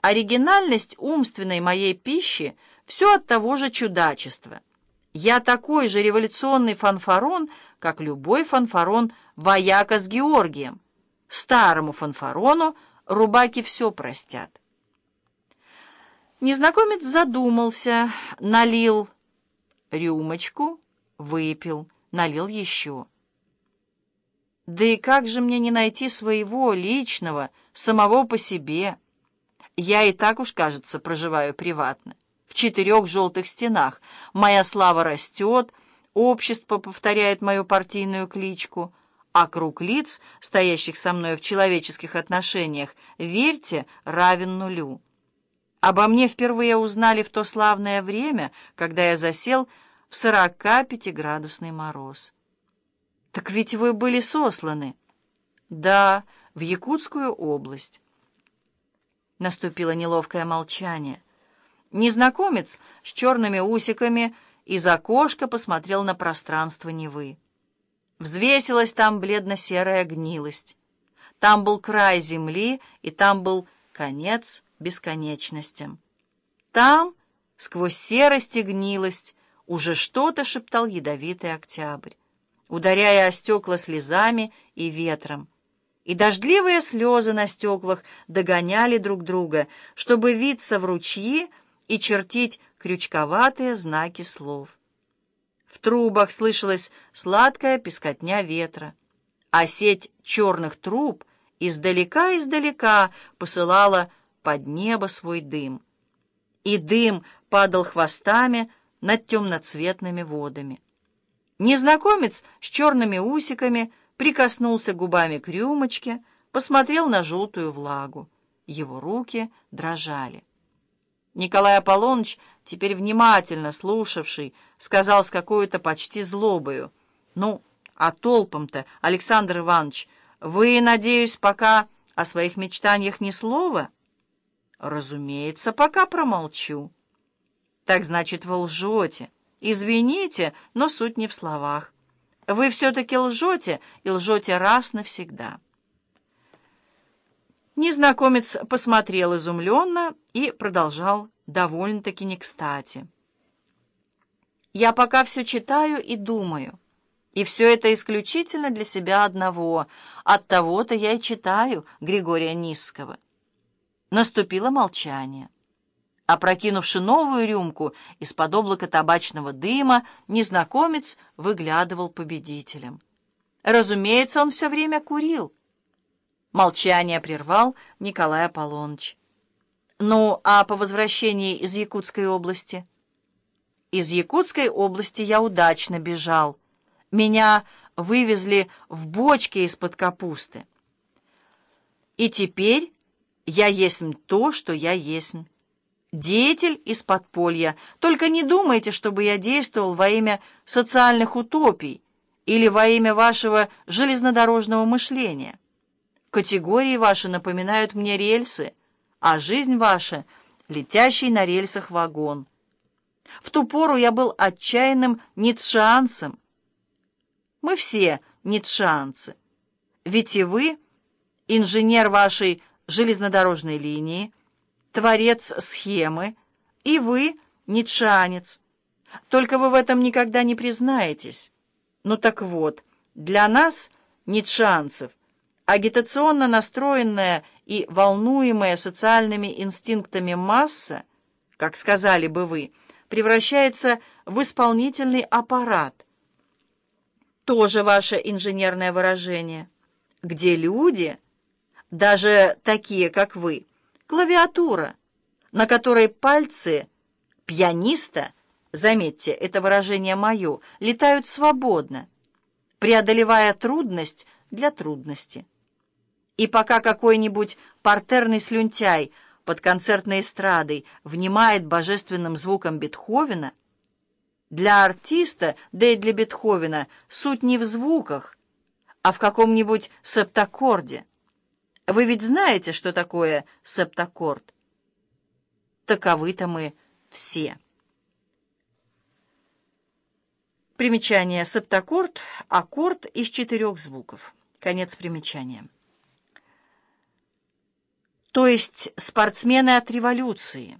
Оригинальность умственной моей пищи все от того же чудачества. Я такой же революционный фанфарон, как любой фанфарон вояка с Георгием. Старому фанфарону рубаки все простят. Незнакомец задумался, налил рюмочку, выпил, налил еще. Да и как же мне не найти своего, личного, самого по себе? Я и так уж, кажется, проживаю приватно. В четырех желтых стенах. Моя слава растет, общество повторяет мою партийную кличку, а круг лиц, стоящих со мной в человеческих отношениях, верьте, равен нулю. Обо мне впервые узнали в то славное время, когда я засел в сорока пятиградусный мороз. «Так ведь вы были сосланы». «Да, в Якутскую область». Наступило неловкое молчание. Незнакомец с черными усиками из окошка посмотрел на пространство Невы. Взвесилась там бледно-серая гнилость. Там был край земли, и там был конец бесконечностям. Там, сквозь серость и гнилость, уже что-то шептал ядовитый октябрь ударяя о стекла слезами и ветром. И дождливые слезы на стеклах догоняли друг друга, чтобы виться в ручьи и чертить крючковатые знаки слов. В трубах слышалась сладкая пескотня ветра, а сеть черных труб издалека-издалека посылала под небо свой дым. И дым падал хвостами над темноцветными водами. Незнакомец с черными усиками прикоснулся губами к рюмочке, посмотрел на желтую влагу. Его руки дрожали. Николай Аполлоныч, теперь внимательно слушавший, сказал с какой-то почти злобою. «Ну, а толпом-то, Александр Иванович, вы, надеюсь, пока о своих мечтаниях ни слова?» «Разумеется, пока промолчу». «Так значит, вы лжете». Извините, но суть не в словах. Вы все-таки лжете, и лжете раз навсегда. Незнакомец посмотрел изумленно и продолжал довольно-таки не кстати. «Я пока все читаю и думаю, и все это исключительно для себя одного. От того-то я и читаю Григория Низского». Наступило молчание. Опрокинувши новую рюмку из-под облака табачного дыма, незнакомец выглядывал победителем. Разумеется, он все время курил. Молчание прервал Николай Аполлоныч. «Ну, а по возвращении из Якутской области?» «Из Якутской области я удачно бежал. Меня вывезли в бочке из-под капусты. И теперь я есть то, что я есть». Деятель из подполья. Только не думайте, чтобы я действовал во имя социальных утопий или во имя вашего железнодорожного мышления. Категории ваши напоминают мне рельсы, а жизнь ваша — летящий на рельсах вагон. В ту пору я был отчаянным ницшанцем. Мы все ницшанцы. Ведь и вы, инженер вашей железнодорожной линии, творец схемы, и вы ницшанец. Только вы в этом никогда не признаетесь. Ну так вот, для нас, ницшанцев, агитационно настроенная и волнуемая социальными инстинктами масса, как сказали бы вы, превращается в исполнительный аппарат. Тоже ваше инженерное выражение, где люди, даже такие, как вы, клавиатура, на которой пальцы пианиста, заметьте, это выражение мое, летают свободно, преодолевая трудность для трудности. И пока какой-нибудь партерный слюнтяй под концертной эстрадой внимает божественным звуком Бетховена, для артиста, да и для Бетховена, суть не в звуках, а в каком-нибудь септаккорде. Вы ведь знаете, что такое септаккорд? Таковы-то мы все. Примечание. Септаккорд — аккорд из четырех звуков. Конец примечания. то есть спортсмены от революции.